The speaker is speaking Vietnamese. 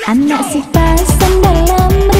Anh đã xin anak si đã làm.